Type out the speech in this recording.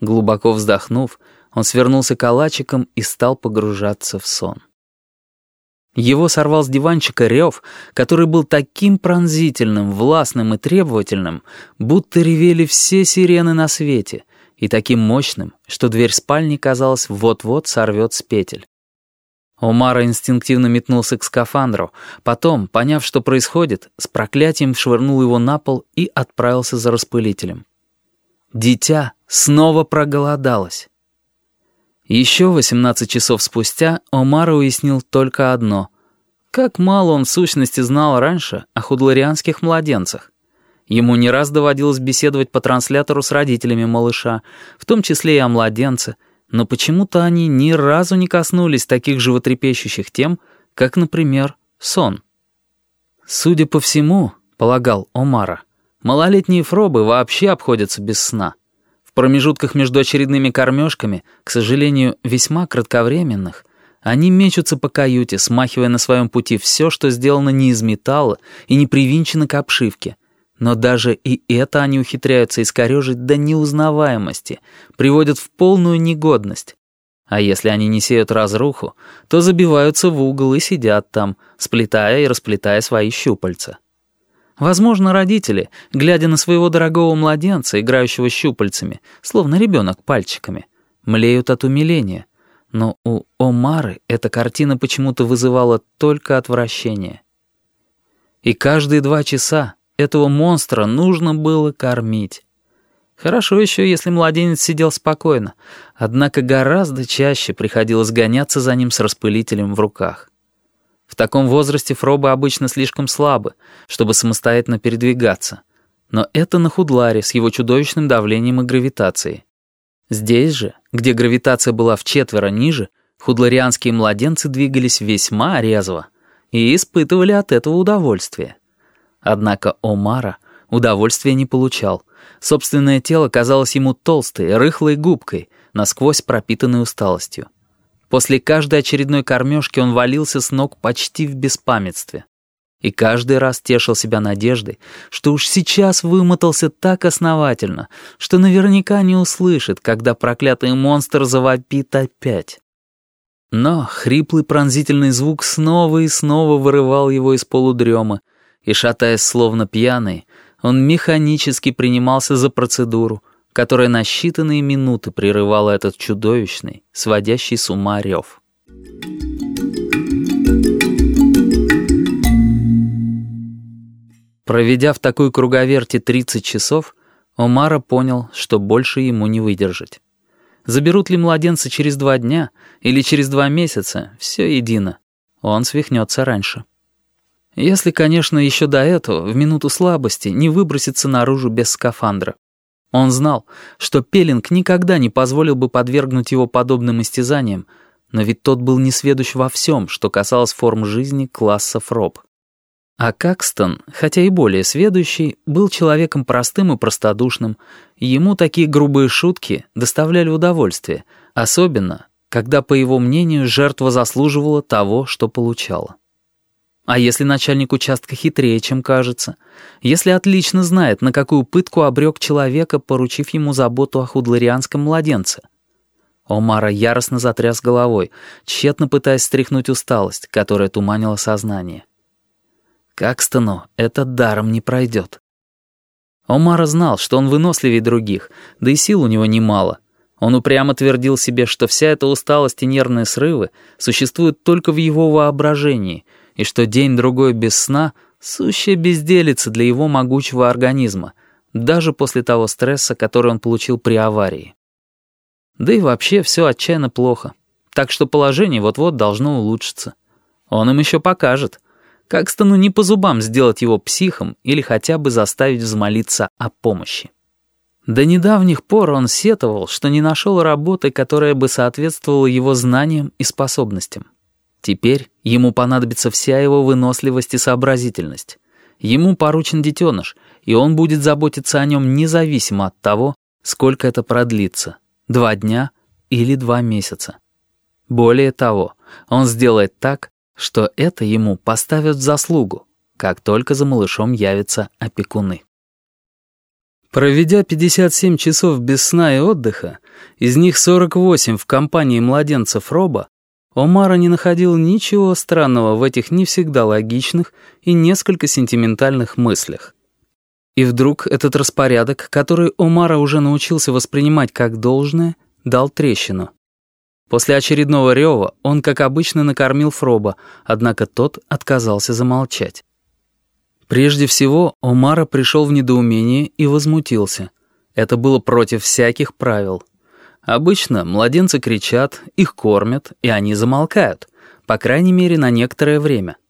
Глубоко вздохнув, он свернулся калачиком и стал погружаться в сон. Его сорвал с диванчика рев, который был таким пронзительным, властным и требовательным, будто ревели все сирены на свете, и таким мощным, что дверь спальни, казалось, вот-вот сорвет с петель. Омара инстинктивно метнулся к скафандру, потом, поняв, что происходит, с проклятием швырнул его на пол и отправился за распылителем. Дитя снова проголодалось. Еще 18 часов спустя Омар уяснил только одно. Как мало он в сущности знал раньше о худларианских младенцах. Ему не раз доводилось беседовать по транслятору с родителями малыша, в том числе и о младенце, но почему-то они ни разу не коснулись таких животрепещущих тем, как, например, сон. Судя по всему, полагал Омара, малолетние фробы вообще обходятся без сна. Промежутках между очередными кормежками, к сожалению, весьма кратковременных, они мечутся по каюте, смахивая на своем пути все, что сделано не из металла и не привинчено к обшивке — но даже и это они ухитряются искорежить до неузнаваемости, приводят в полную негодность. А если они не сеют разруху, то забиваются в угол и сидят там, сплетая и расплетая свои щупальца. Возможно, родители, глядя на своего дорогого младенца, играющего щупальцами, словно ребенок пальчиками, млеют от умиления. Но у Омары эта картина почему-то вызывала только отвращение. И каждые два часа, этого монстра нужно было кормить. Хорошо еще, если младенец сидел спокойно, однако гораздо чаще приходилось гоняться за ним с распылителем в руках. В таком возрасте фробы обычно слишком слабы, чтобы самостоятельно передвигаться. Но это на Худларе с его чудовищным давлением и гравитацией. Здесь же, где гравитация была в четверо ниже, худларианские младенцы двигались весьма резво и испытывали от этого удовольствие. Однако Омара удовольствия не получал. Собственное тело казалось ему толстой, рыхлой губкой, насквозь пропитанной усталостью. После каждой очередной кормежки он валился с ног почти в беспамятстве. И каждый раз тешил себя надеждой, что уж сейчас вымотался так основательно, что наверняка не услышит, когда проклятый монстр завопит опять. Но хриплый пронзительный звук снова и снова вырывал его из полудрема, и, шатаясь словно пьяный, он механически принимался за процедуру, которая на считанные минуты прерывала этот чудовищный, сводящий с ума рев. Проведя в такой круговерте 30 часов, Омара понял, что больше ему не выдержать. Заберут ли младенца через два дня или через два месяца, все едино. Он свихнется раньше. Если, конечно, еще до этого, в минуту слабости, не выброситься наружу без скафандра. Он знал, что Пелинг никогда не позволил бы подвергнуть его подобным истязаниям, но ведь тот был несведущ во всем, что касалось форм жизни класса Фроб. А Какстон, хотя и более сведущий, был человеком простым и простодушным, и ему такие грубые шутки доставляли удовольствие, особенно, когда, по его мнению, жертва заслуживала того, что получала. А если начальник участка хитрее, чем кажется? Если отлично знает, на какую пытку обрек человека, поручив ему заботу о худларианском младенце? Омара яростно затряс головой, тщетно пытаясь стряхнуть усталость, которая туманила сознание. Какстону это даром не пройдет. Омара знал, что он выносливее других, да и сил у него немало. Он упрямо твердил себе, что вся эта усталость и нервные срывы существуют только в его воображении — и что день-другой без сна — сущая безделица для его могучего организма, даже после того стресса, который он получил при аварии. Да и вообще все отчаянно плохо, так что положение вот-вот должно улучшиться. Он им еще покажет. Как стану не по зубам сделать его психом или хотя бы заставить взмолиться о помощи. До недавних пор он сетовал, что не нашел работы, которая бы соответствовала его знаниям и способностям. Теперь ему понадобится вся его выносливость и сообразительность. Ему поручен детеныш, и он будет заботиться о нем независимо от того, сколько это продлится — два дня или два месяца. Более того, он сделает так, что это ему поставят в заслугу, как только за малышом явятся опекуны. Проведя 57 часов без сна и отдыха, из них 48 в компании младенцев Роба, Омара не находил ничего странного в этих не всегда логичных и несколько сентиментальных мыслях. И вдруг этот распорядок, который Омара уже научился воспринимать как должное, дал трещину. После очередного рева он, как обычно, накормил Фроба, однако тот отказался замолчать. Прежде всего, Омара пришел в недоумение и возмутился. Это было против всяких правил. Обычно младенцы кричат, их кормят, и они замолкают, по крайней мере, на некоторое время —